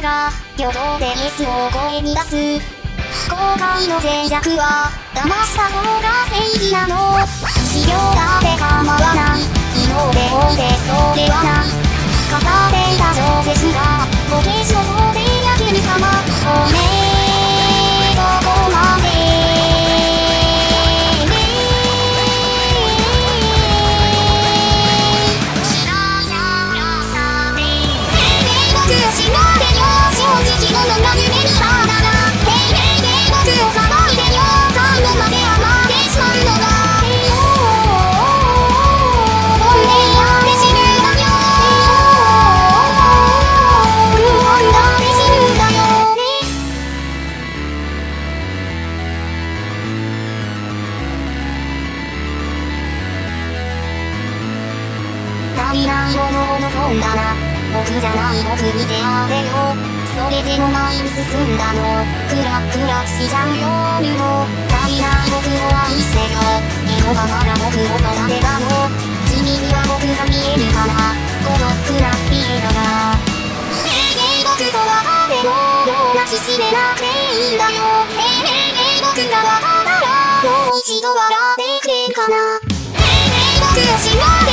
が、挙動でイエスを声に出す。後悔の脆弱は、騙した方が正義んだら僕じゃない僕に出会えよ。それでも前に進んだの。クラクラしちゃう夜の。足りない僕を愛してよ。エゴがまだ僕を育てたの。君には僕が見えるかな。孤独なピエロが。ねえねえ僕とは雨の。ようなきしめなくていいんだよ。ねえねえねえ僕がわかったら。もう一度笑ってくれるかな。ねえねえ僕をしな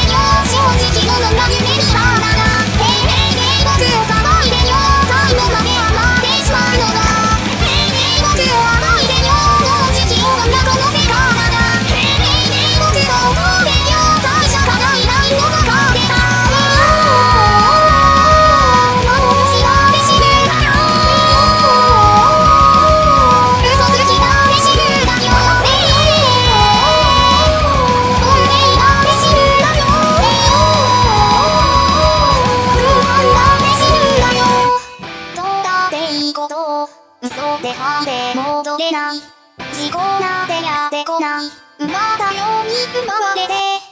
はで歯で戻れない。事故なんてやってこない。馬だように奪われて。